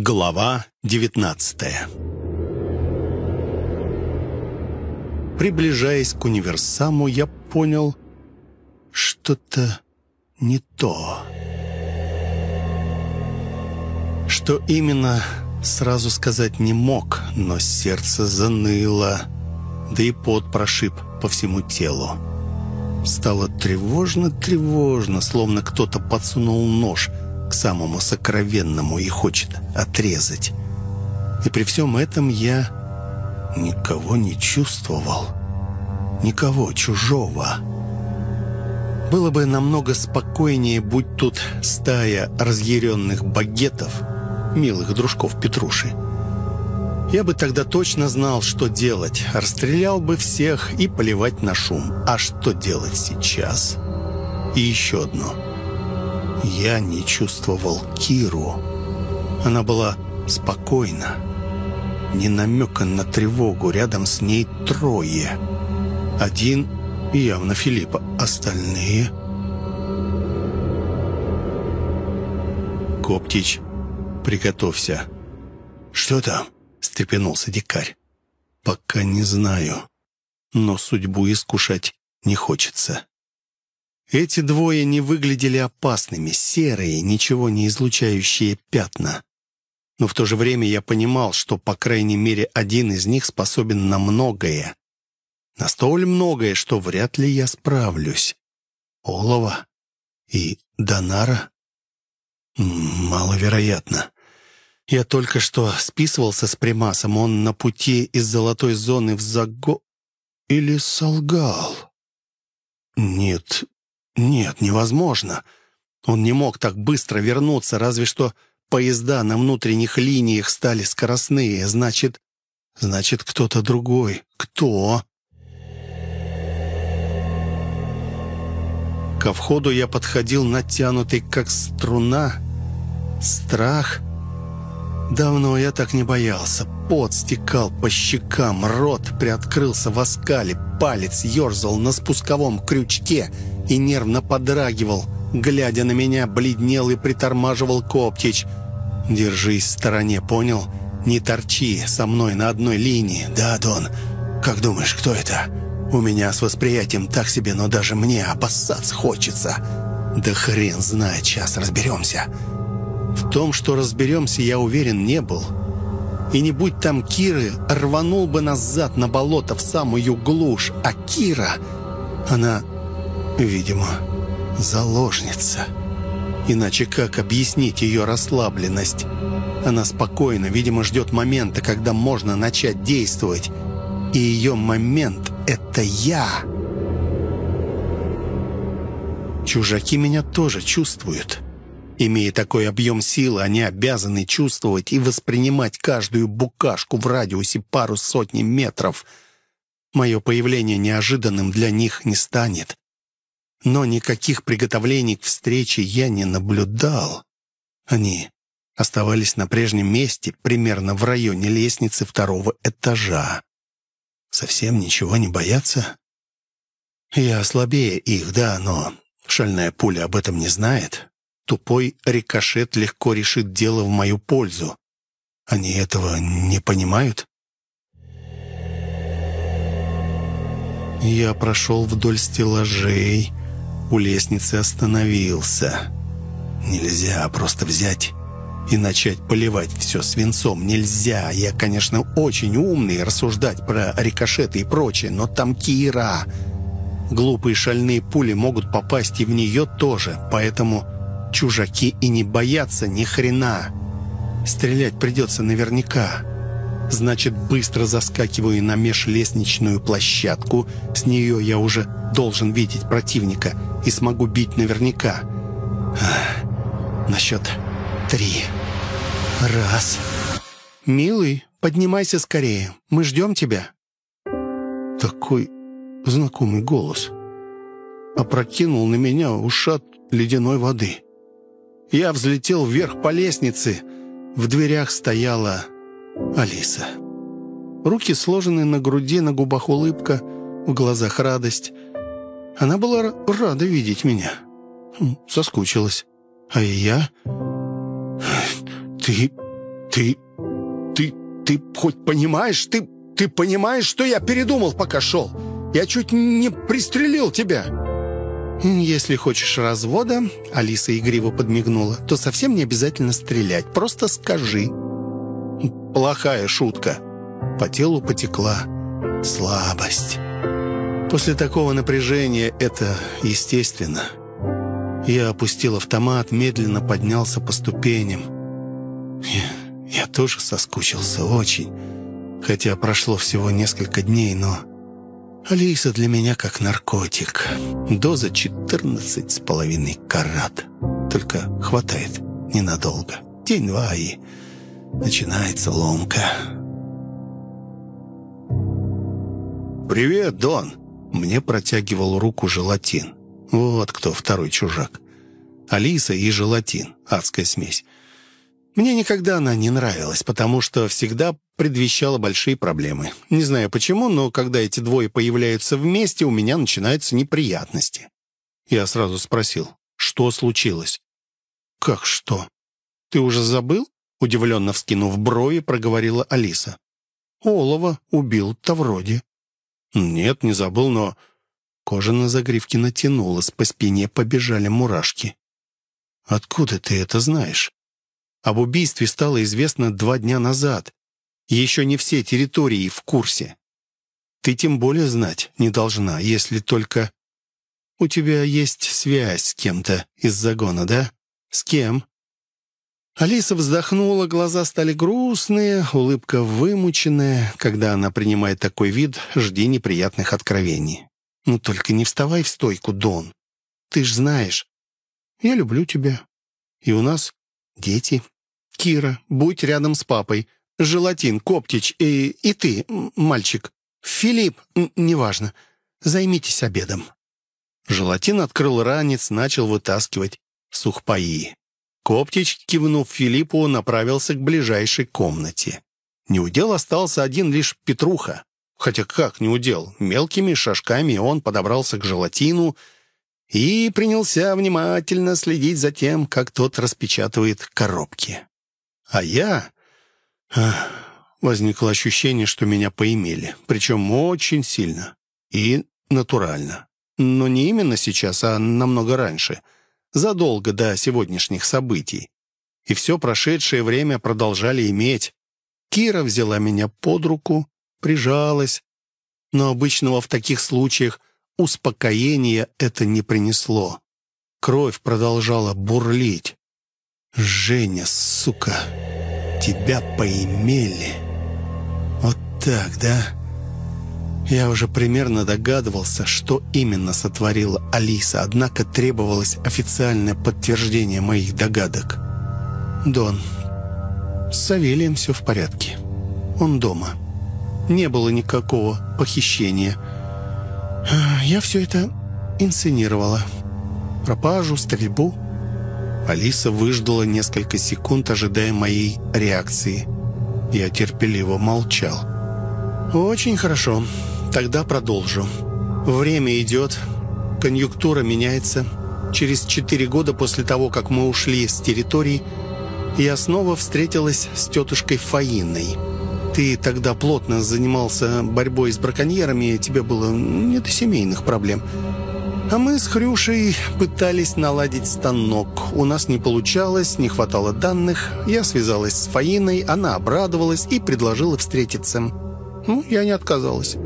Глава 19 Приближаясь к универсаму, я понял, что-то не то. Что именно, сразу сказать не мог, но сердце заныло, да и пот прошиб по всему телу. Стало тревожно-тревожно, словно кто-то подсунул нож к самому сокровенному и хочет отрезать. И при всем этом я никого не чувствовал. Никого чужого. Было бы намного спокойнее, будь тут стая разъяренных багетов, милых дружков Петруши. Я бы тогда точно знал, что делать. Расстрелял бы всех и поливать на шум. А что делать сейчас? И еще одно. Я не чувствовал Киру. Она была спокойна. Не намека на тревогу. Рядом с ней трое. Один явно Филиппа. Остальные... Коптич, приготовься. Что там? — встрепенулся дикарь. «Пока не знаю, но судьбу искушать не хочется». Эти двое не выглядели опасными, серые, ничего не излучающие пятна. Но в то же время я понимал, что, по крайней мере, один из них способен на многое. На столь многое, что вряд ли я справлюсь. Олова и Донара? Маловероятно. Я только что списывался с Примасом. Он на пути из золотой зоны в Заго... Или солгал? Нет, нет, невозможно. Он не мог так быстро вернуться, разве что поезда на внутренних линиях стали скоростные. Значит, значит, кто-то другой. Кто? Ко входу я подходил натянутый, как струна. Страх Давно я так не боялся. Пот стекал по щекам, рот приоткрылся в оскале, палец ерзал на спусковом крючке и нервно подрагивал. Глядя на меня, бледнел и притормаживал Коптич. «Держись в стороне, понял? Не торчи со мной на одной линии. Да, Дон, как думаешь, кто это? У меня с восприятием так себе, но даже мне опасаться хочется. Да хрен знает, сейчас разберемся». В том, что разберемся, я уверен, не был. И не будь там Киры, рванул бы назад на болото в самую глушь. А Кира, она, видимо, заложница. Иначе как объяснить ее расслабленность? Она спокойна, видимо, ждет момента, когда можно начать действовать. И ее момент — это я. Чужаки меня тоже чувствуют. Имея такой объем силы, они обязаны чувствовать и воспринимать каждую букашку в радиусе пару сотни метров. Мое появление неожиданным для них не станет. Но никаких приготовлений к встрече я не наблюдал. Они оставались на прежнем месте, примерно в районе лестницы второго этажа. Совсем ничего не боятся? Я слабее их, да, но шальная пуля об этом не знает. Тупой рикошет легко решит дело в мою пользу. Они этого не понимают? Я прошел вдоль стеллажей, у лестницы остановился. Нельзя просто взять и начать поливать все свинцом. Нельзя. Я, конечно, очень умный рассуждать про рикошеты и прочее, но там Кира. Глупые шальные пули могут попасть и в нее тоже, поэтому Чужаки и не боятся ни хрена. Стрелять придется наверняка. Значит, быстро заскакиваю на межлестничную площадку. С нее я уже должен видеть противника и смогу бить наверняка. На счет три. Раз. «Милый, поднимайся скорее. Мы ждем тебя». Такой знакомый голос. Опрокинул на меня ушат ледяной воды. Я взлетел вверх по лестнице. В дверях стояла Алиса. Руки сложены на груди, на губах улыбка, в глазах радость. Она была рада видеть меня. Соскучилась. А я... «Ты... ты «Ты... ты... хоть понимаешь? Ты... ты понимаешь, что я передумал, пока шел? Я чуть не пристрелил тебя!» «Если хочешь развода», — Алиса игриво подмигнула, «то совсем не обязательно стрелять. Просто скажи». «Плохая шутка». По телу потекла слабость. После такого напряжения это естественно. Я опустил автомат, медленно поднялся по ступеням. Я, я тоже соскучился очень, хотя прошло всего несколько дней, но... Алиса для меня как наркотик. Доза 14 с половиной карат. Только хватает ненадолго. День-два и начинается ломка. «Привет, Дон!» Мне протягивал руку желатин. Вот кто второй чужак. Алиса и желатин. Адская смесь. Мне никогда она не нравилась, потому что всегда предвещала большие проблемы. Не знаю почему, но когда эти двое появляются вместе, у меня начинаются неприятности. Я сразу спросил, что случилось? «Как что? Ты уже забыл?» Удивленно вскинув брови, проговорила Алиса. «Олова убил-то вроде». «Нет, не забыл, но...» Кожа на загривке натянулась, по спине побежали мурашки. «Откуда ты это знаешь?» Об убийстве стало известно два дня назад. Еще не все территории в курсе. Ты тем более знать не должна, если только... У тебя есть связь с кем-то из загона, да? С кем?» Алиса вздохнула, глаза стали грустные, улыбка вымученная. Когда она принимает такой вид, жди неприятных откровений. «Ну только не вставай в стойку, Дон. Ты ж знаешь, я люблю тебя. И у нас дети. Кира, будь рядом с папой. Желатин, Коптич и, и ты, мальчик. Филипп, неважно. Займитесь обедом». Желатин открыл ранец, начал вытаскивать сухпаи. Коптич, кивнув Филиппу, направился к ближайшей комнате. Неудел остался один лишь Петруха. Хотя как неудел? Мелкими шажками он подобрался к желатину и принялся внимательно следить за тем, как тот распечатывает коробки. А я... Ах, возникло ощущение, что меня поимели, причем очень сильно и натурально. Но не именно сейчас, а намного раньше, задолго до сегодняшних событий. И все прошедшее время продолжали иметь. Кира взяла меня под руку, прижалась, но обычного в таких случаях Успокоения это не принесло. Кровь продолжала бурлить. «Женя, сука, тебя поимели!» «Вот так, да?» Я уже примерно догадывался, что именно сотворила Алиса, однако требовалось официальное подтверждение моих догадок. «Дон, с Савелием все в порядке. Он дома. Не было никакого похищения». Я все это инсценировала. Пропажу, стрельбу. Алиса выждала несколько секунд, ожидая моей реакции. Я терпеливо молчал. «Очень хорошо. Тогда продолжу. Время идет, конъюнктура меняется. Через четыре года после того, как мы ушли с территории, я снова встретилась с тетушкой Фаиной». Ты тогда плотно занимался борьбой с браконьерами, тебе было не до семейных проблем. А мы с Хрюшей пытались наладить станок. У нас не получалось, не хватало данных. Я связалась с Фаиной, она обрадовалась и предложила встретиться. Ну, я не отказалась.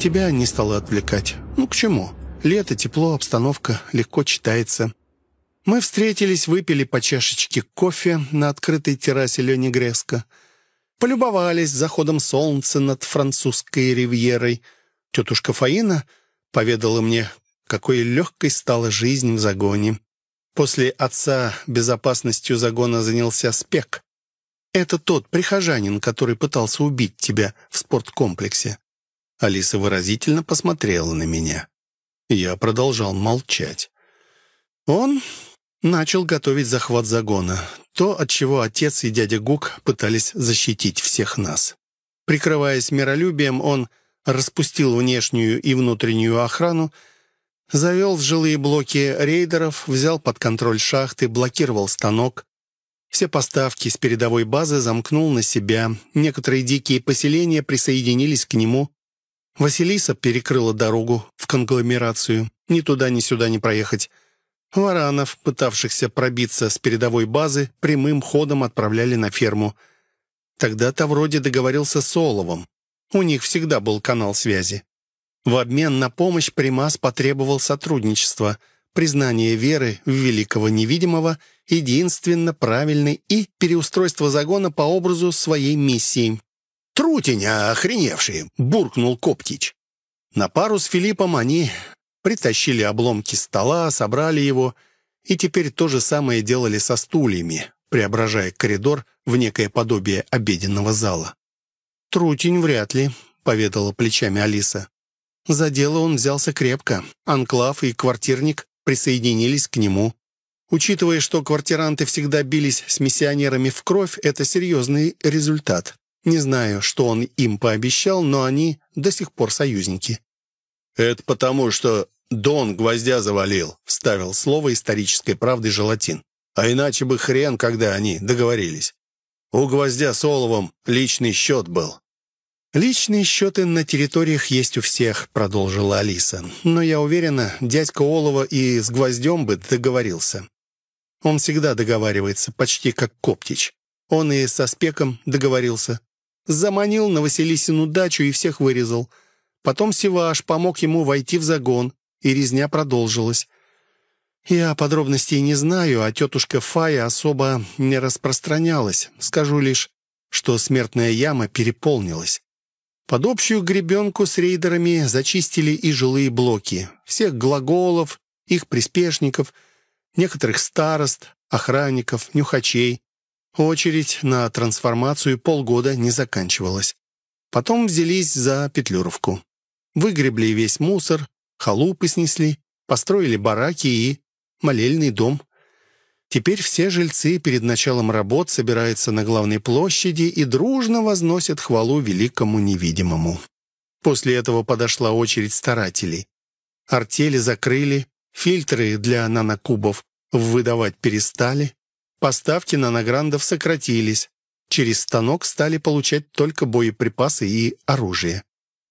Тебя не стало отвлекать. Ну, к чему? Лето, тепло, обстановка, легко читается. Мы встретились, выпили по чашечке кофе на открытой террасе Лени Греско, полюбовались заходом солнца над французской ривьерой. Тетушка Фаина поведала мне, какой легкой стала жизнь в загоне. После отца безопасностью загона занялся спек. Это тот прихожанин, который пытался убить тебя в спорткомплексе. Алиса выразительно посмотрела на меня. Я продолжал молчать. Он начал готовить захват загона. То, от чего отец и дядя Гук пытались защитить всех нас. Прикрываясь миролюбием, он распустил внешнюю и внутреннюю охрану, завел в жилые блоки рейдеров, взял под контроль шахты, блокировал станок. Все поставки с передовой базы замкнул на себя. Некоторые дикие поселения присоединились к нему. Василиса перекрыла дорогу в конгломерацию. Ни туда, ни сюда не проехать. Варанов, пытавшихся пробиться с передовой базы, прямым ходом отправляли на ферму. Тогда-то вроде договорился с Оловом. У них всегда был канал связи. В обмен на помощь Примас потребовал сотрудничества, признание веры в великого невидимого, единственно правильный и переустройство загона по образу своей миссии. «Трутень, охреневший!» — буркнул Коптич. На пару с Филиппом они притащили обломки стола, собрали его и теперь то же самое делали со стульями, преображая коридор в некое подобие обеденного зала. «Трутень вряд ли», — поведала плечами Алиса. За дело он взялся крепко. Анклав и квартирник присоединились к нему. Учитывая, что квартиранты всегда бились с миссионерами в кровь, это серьезный результат. Не знаю, что он им пообещал, но они до сих пор союзники. «Это потому, что Дон гвоздя завалил», — вставил слово исторической правды Желатин. «А иначе бы хрен, когда они договорились. У гвоздя с Оловом личный счет был». «Личные счеты на территориях есть у всех», — продолжила Алиса. «Но я уверена, дядька Олова и с гвоздем бы договорился. Он всегда договаривается, почти как Коптич. Он и со Спеком договорился. Заманил на Василисину дачу и всех вырезал. Потом Сиваш помог ему войти в загон, и резня продолжилась. Я подробностей не знаю, а тетушка Фая особо не распространялась. Скажу лишь, что смертная яма переполнилась. Под общую гребенку с рейдерами зачистили и жилые блоки. Всех глаголов, их приспешников, некоторых старост, охранников, нюхачей. Очередь на трансформацию полгода не заканчивалась. Потом взялись за Петлюровку. Выгребли весь мусор, халупы снесли, построили бараки и молельный дом. Теперь все жильцы перед началом работ собираются на главной площади и дружно возносят хвалу великому невидимому. После этого подошла очередь старателей. Артели закрыли, фильтры для нанокубов выдавать перестали, поставки нанограндов сократились, через станок стали получать только боеприпасы и оружие.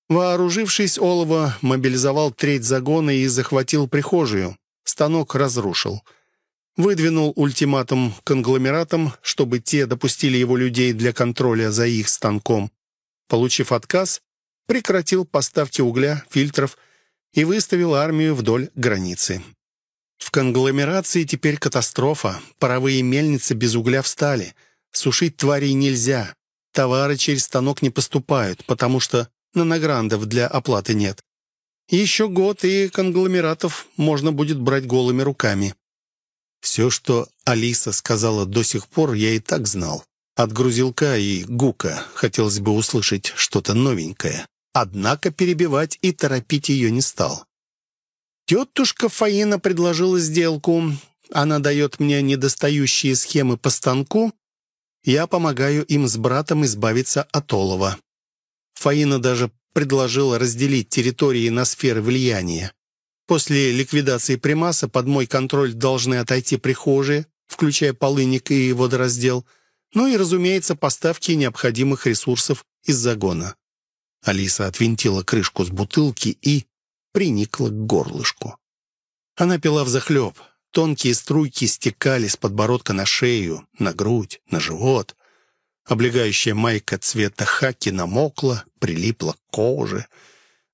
Вооружившись, Олова мобилизовал треть загона и захватил прихожую. Станок разрушил. Выдвинул ультиматум конгломератам, чтобы те допустили его людей для контроля за их станком. Получив отказ, прекратил поставки угля, фильтров и выставил армию вдоль границы. В конгломерации теперь катастрофа. Паровые мельницы без угля встали. Сушить тварей нельзя. Товары через станок не поступают, потому что нанограндов для оплаты нет. Еще год, и конгломератов можно будет брать голыми руками. Все, что Алиса сказала до сих пор, я и так знал. От грузилка и гука хотелось бы услышать что-то новенькое. Однако перебивать и торопить ее не стал. Тетушка Фаина предложила сделку. Она дает мне недостающие схемы по станку. Я помогаю им с братом избавиться от олова. Фаина даже предложила разделить территории на сферы влияния. После ликвидации примаса под мой контроль должны отойти прихожие, включая полыник и водораздел, ну и, разумеется, поставки необходимых ресурсов из загона. Алиса отвинтила крышку с бутылки и приникла к горлышку. Она пила взахлеб. Тонкие струйки стекали с подбородка на шею, на грудь, на живот. Облегающая майка цвета хаки намокла, прилипла к коже,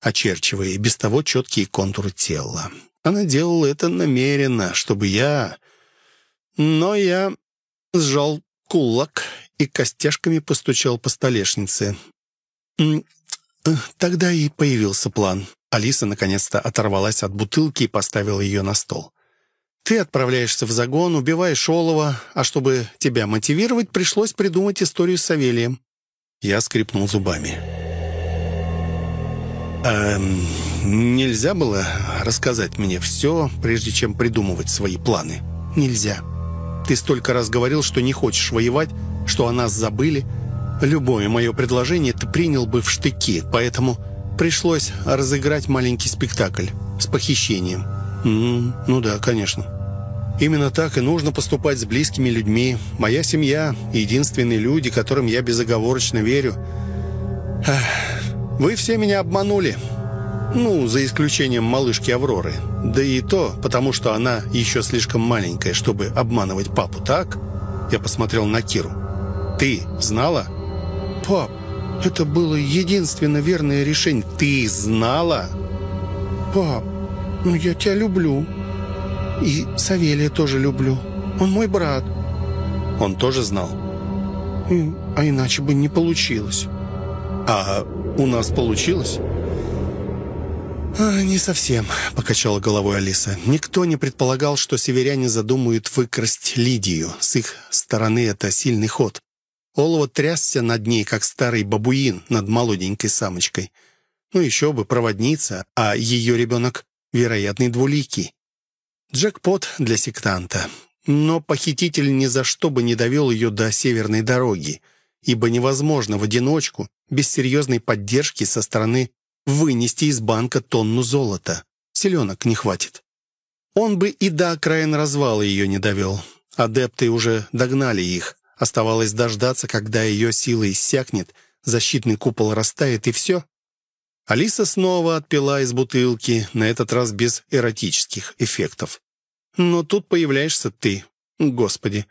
очерчивая и без того четкие контуры тела. Она делала это намеренно, чтобы я... Но я сжал кулак и костяшками постучал по столешнице. Тогда и появился план. Алиса наконец-то оторвалась от бутылки и поставила ее на стол. Ты отправляешься в загон, убиваешь олова, а чтобы тебя мотивировать, пришлось придумать историю с Савелием». Я скрипнул зубами. «Эм, нельзя было рассказать мне все, прежде чем придумывать свои планы?» «Нельзя. Ты столько раз говорил, что не хочешь воевать, что о нас забыли. Любое мое предложение ты принял бы в штыки, поэтому пришлось разыграть маленький спектакль с похищением». «М «Ну да, конечно». Именно так и нужно поступать с близкими людьми. Моя семья — единственные люди, которым я безоговорочно верю. Вы все меня обманули. Ну, за исключением малышки Авроры. Да и то, потому что она еще слишком маленькая, чтобы обманывать папу, так? Я посмотрел на Киру. Ты знала? Пап, это было единственно верное решение. Ты знала? Пап, ну я тебя люблю. И Савелия тоже люблю. Он мой брат. Он тоже знал? И, а иначе бы не получилось. А у нас получилось? А, «Не совсем», — покачала головой Алиса. «Никто не предполагал, что северяне задумают выкрасть Лидию. С их стороны это сильный ход. Олова трясся над ней, как старый бабуин над молоденькой самочкой. Ну еще бы, проводница, а ее ребенок, вероятный двуликий. Джекпот для сектанта. Но похититель ни за что бы не довел ее до северной дороги, ибо невозможно в одиночку, без серьезной поддержки со стороны, вынести из банка тонну золота. Селенок не хватит. Он бы и до окраин развала ее не довел. Адепты уже догнали их. Оставалось дождаться, когда ее сила иссякнет, защитный купол растает, и все. Алиса снова отпила из бутылки, на этот раз без эротических эффектов. Но тут появляешься ты. Господи.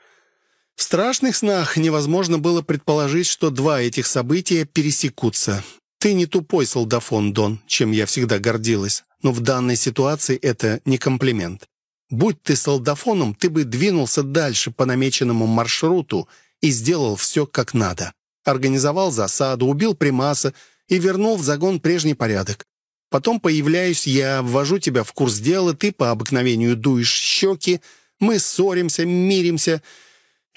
В страшных снах невозможно было предположить, что два этих события пересекутся. Ты не тупой солдафон, Дон, чем я всегда гордилась, но в данной ситуации это не комплимент. Будь ты солдафоном, ты бы двинулся дальше по намеченному маршруту и сделал все как надо. Организовал засаду, убил примаса и вернул в загон прежний порядок. Потом появляюсь я, ввожу тебя в курс дела, ты по обыкновению дуешь щеки, мы ссоримся, миримся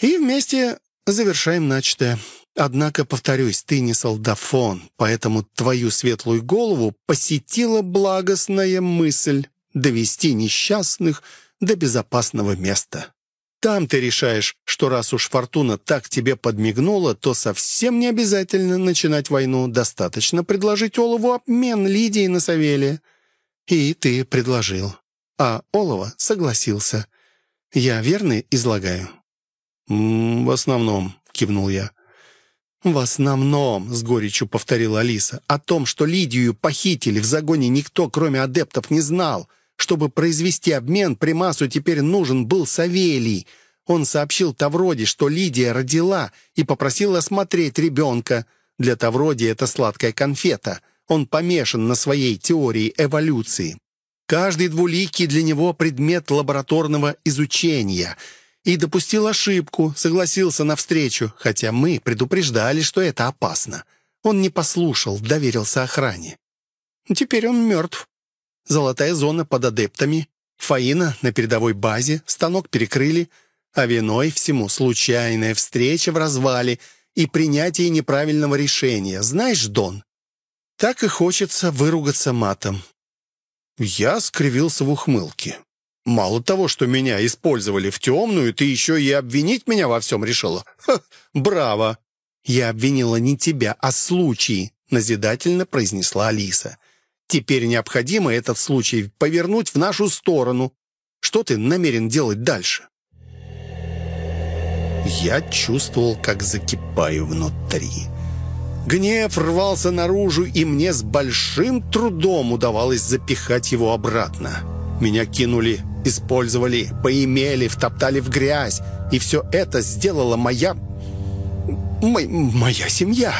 и вместе завершаем начатое. Однако, повторюсь, ты не солдафон, поэтому твою светлую голову посетила благостная мысль довести несчастных до безопасного места. Там ты решаешь, что раз уж Фортуна так тебе подмигнула, то совсем не обязательно начинать войну. Достаточно предложить Олову обмен Лидии на Савелия. И ты предложил. А Олова согласился. Я верно излагаю? «В основном», — кивнул я. «В основном», — с горечью повторила Алиса, «о том, что Лидию похитили в загоне никто, кроме адептов, не знал. Чтобы произвести обмен, Примасу теперь нужен был Савелий. Он сообщил Тавроде, что Лидия родила, и попросил осмотреть ребенка. Для Тавроди это сладкая конфета. Он помешан на своей теории эволюции. Каждый двуликий для него предмет лабораторного изучения — и допустил ошибку, согласился на встречу, хотя мы предупреждали, что это опасно. Он не послушал, доверился охране. Теперь он мертв. Золотая зона под адептами, Фаина на передовой базе, станок перекрыли, а виной всему случайная встреча в развале и принятие неправильного решения. Знаешь, Дон, так и хочется выругаться матом. Я скривился в ухмылке. Мало того, что меня использовали в темную, ты еще и обвинить меня во всем решила? Ха, браво!» «Я обвинила не тебя, а случай», — назидательно произнесла Алиса. «Теперь необходимо этот случай повернуть в нашу сторону. Что ты намерен делать дальше?» Я чувствовал, как закипаю внутри. Гнев рвался наружу, и мне с большим трудом удавалось запихать его обратно. Меня кинули Использовали, поимели, втоптали в грязь. И все это сделала моя... Мо... моя семья.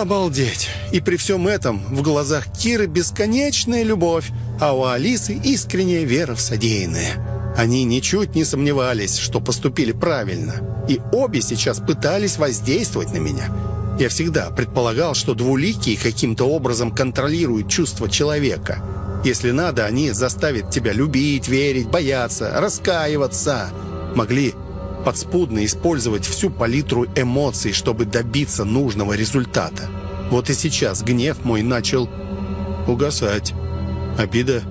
Обалдеть! И при всем этом в глазах Киры бесконечная любовь, а у Алисы искренняя вера в содеянное. Они ничуть не сомневались, что поступили правильно. И обе сейчас пытались воздействовать на меня. Я всегда предполагал, что двуликие каким-то образом контролируют чувства человека – если надо, они заставят тебя любить, верить, бояться, раскаиваться. Могли подспудно использовать всю палитру эмоций, чтобы добиться нужного результата. Вот и сейчас гнев мой начал угасать. Обида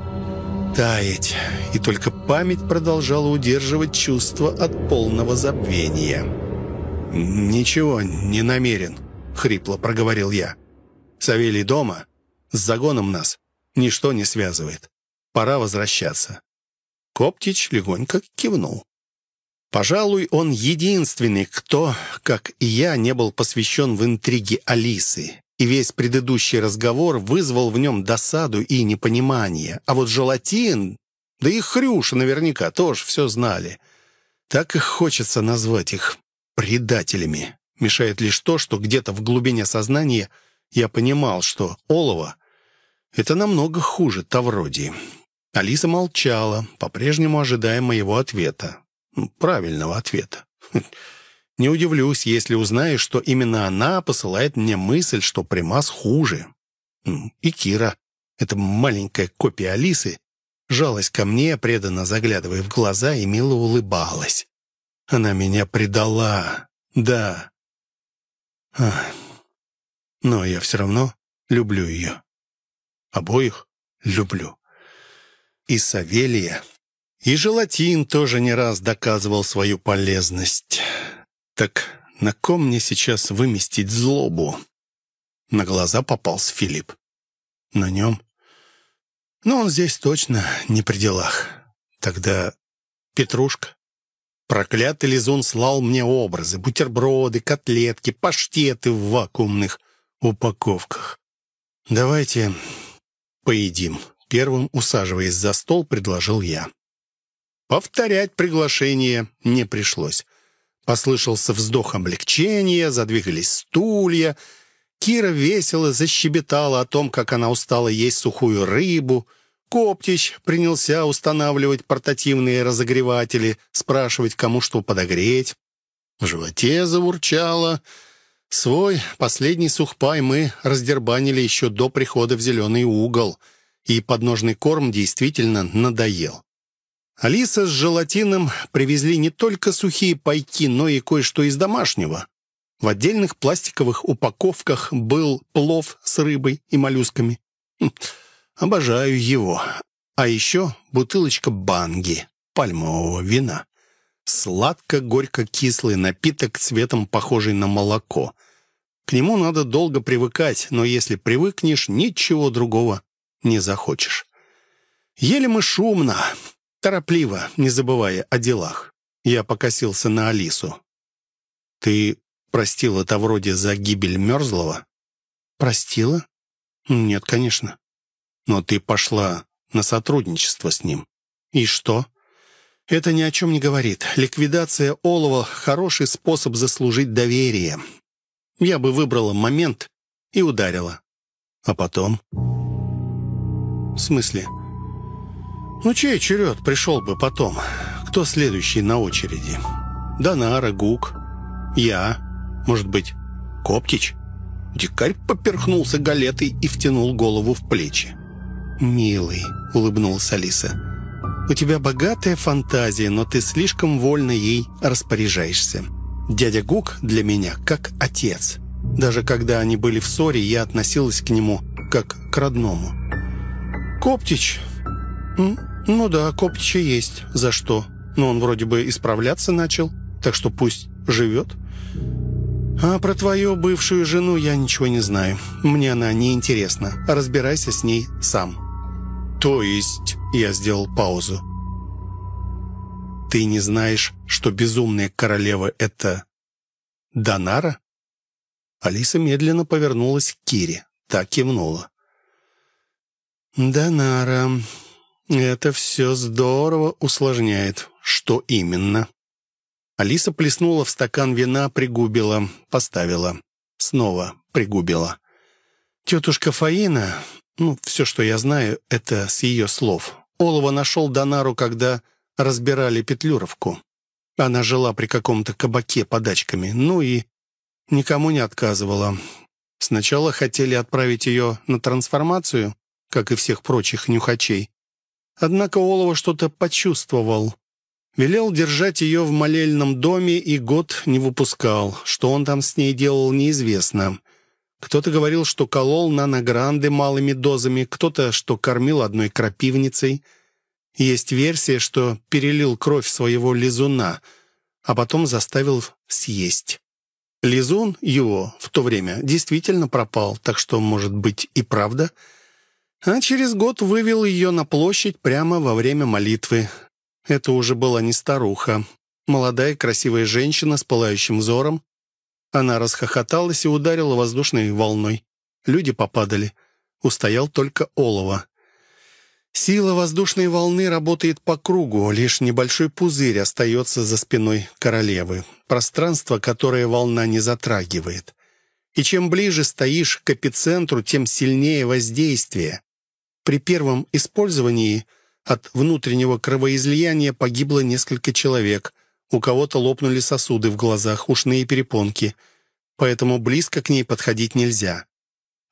таять. И только память продолжала удерживать чувство от полного забвения. «Ничего, не намерен», — хрипло проговорил я. «Савелий дома? С загоном нас?» Ничто не связывает. Пора возвращаться. Коптич легонько кивнул. Пожалуй, он единственный, кто, как и я, не был посвящен в интриги Алисы. И весь предыдущий разговор вызвал в нем досаду и непонимание. А вот желатин, да и Хрюша наверняка тоже все знали. Так и хочется назвать их предателями. Мешает лишь то, что где-то в глубине сознания я понимал, что олово — это намного хуже Тавродии. Алиса молчала, по-прежнему ожидая моего ответа. Правильного ответа. Не удивлюсь, если узнаю, что именно она посылает мне мысль, что Примас хуже. И Кира, эта маленькая копия Алисы, жалась ко мне, преданно заглядывая в глаза, и мило улыбалась. Она меня предала. Да. Ах. Но я все равно люблю ее. Обоих люблю. И Савелия и желатин тоже не раз доказывал свою полезность. Так на ком мне сейчас выместить злобу? На глаза попался Филипп. На нем? Но он здесь точно не при делах. Тогда Петрушка. Проклятый лизун слал мне образы, бутерброды, котлетки, паштеты в вакуумных упаковках. «Давайте поедим». Первым, усаживаясь за стол, предложил я. Повторять приглашение не пришлось. Послышался вздох облегчения, задвигались стулья. Кира весело защебетала о том, как она устала есть сухую рыбу. Коптич принялся устанавливать портативные разогреватели, спрашивать, кому что подогреть. В животе заурчало. Свой последний сухпай мы раздербанили еще до прихода в зеленый угол, и подножный корм действительно надоел. Алиса с желатином привезли не только сухие пайки, но и кое-что из домашнего. В отдельных пластиковых упаковках был плов с рыбой и моллюсками. Хм, обожаю его. А еще бутылочка банги, пальмового вина. Сладко-горько-кислый напиток цветом похожий на молоко. К нему надо долго привыкать, но если привыкнешь, ничего другого не захочешь. Ели мы шумно, Торопливо, не забывая о делах. Я покосился на Алису. «Ты простила вроде за гибель Мерзлого?» «Простила?» «Нет, конечно. Но ты пошла на сотрудничество с ним. И что?» «Это ни о чем не говорит. Ликвидация олова — хороший способ заслужить доверие. Я бы выбрала момент и ударила. А потом?» «В смысле?» Ну, чей черед пришел бы потом? Кто следующий на очереди? Донара, Гук, я, может быть, Коптич? Дикарь поперхнулся галетой и втянул голову в плечи. «Милый», — улыбнулась Алиса, — «у тебя богатая фантазия, но ты слишком вольно ей распоряжаешься. Дядя Гук для меня как отец. Даже когда они были в ссоре, я относилась к нему как к родному. Коптич «Ну да, Коптича есть. За что? Но он вроде бы исправляться начал, так что пусть живет». «А про твою бывшую жену я ничего не знаю. Мне она не интересна. Разбирайся с ней сам». «То есть...» — я сделал паузу. «Ты не знаешь, что безумная королева — это... Донара?» Алиса медленно повернулась к Кире. Так кивнула. «Донара. Это все здорово усложняет. Что именно? Алиса плеснула в стакан вина, пригубила, поставила. Снова пригубила. Тетушка Фаина, ну, все, что я знаю, это с ее слов. Олова нашел Донару, когда разбирали Петлюровку. Она жила при каком-то кабаке подачками, ну и никому не отказывала. Сначала хотели отправить ее на трансформацию, как и всех прочих нюхачей, Однако Олова что-то почувствовал. Велел держать ее в молельном доме и год не выпускал. Что он там с ней делал, неизвестно. Кто-то говорил, что колол наногранды малыми дозами, кто-то, что кормил одной крапивницей. Есть версия, что перелил кровь своего лизуна, а потом заставил съесть. Лизун его в то время действительно пропал, так что, может быть, и правда – а через год вывел ее на площадь прямо во время молитвы. Это уже была не старуха. Молодая красивая женщина с пылающим взором. Она расхохоталась и ударила воздушной волной. Люди попадали. Устоял только олово. Сила воздушной волны работает по кругу, лишь небольшой пузырь остается за спиной королевы. Пространство, которое волна не затрагивает. И чем ближе стоишь к эпицентру, тем сильнее воздействие. При первом использовании от внутреннего кровоизлияния погибло несколько человек. У кого-то лопнули сосуды в глазах, ушные перепонки. Поэтому близко к ней подходить нельзя.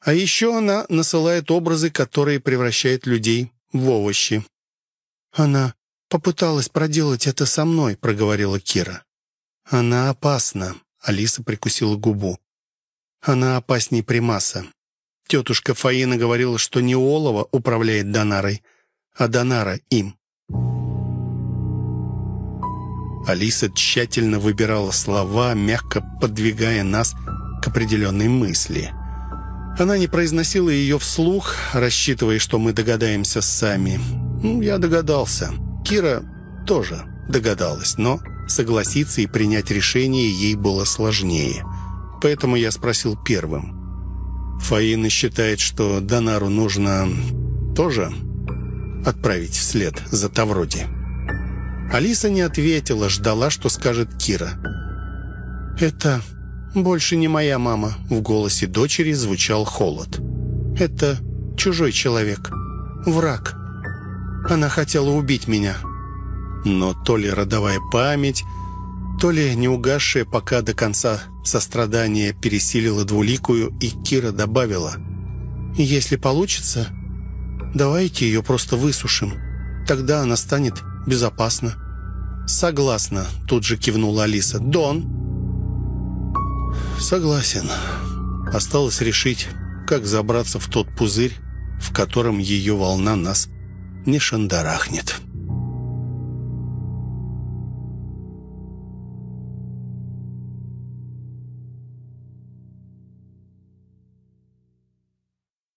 А еще она насылает образы, которые превращают людей в овощи. «Она попыталась проделать это со мной», — проговорила Кира. «Она опасна», — Алиса прикусила губу. «Она опасней Примаса. Тетушка Фаина говорила, что не Олова управляет Донарой, а Донара им». Алиса тщательно выбирала слова, мягко подвигая нас к определенной мысли — она не произносила ее вслух, рассчитывая, что мы догадаемся сами. Ну, я догадался. Кира тоже догадалась, но согласиться и принять решение ей было сложнее. Поэтому я спросил первым. Фаина считает, что Донару нужно тоже отправить вслед за Тавроди. Алиса не ответила, ждала, что скажет Кира. «Это «Больше не моя мама», — в голосе дочери звучал холод. «Это чужой человек. Враг. Она хотела убить меня». Но то ли родовая память, то ли не угасшее пока до конца сострадание пересилило двуликую, и Кира добавила. «Если получится, давайте ее просто высушим. Тогда она станет безопасна». «Согласна», — тут же кивнула Алиса. «Дон!» «Согласен. Осталось решить, как забраться в тот пузырь, в котором ее волна нас не шандарахнет».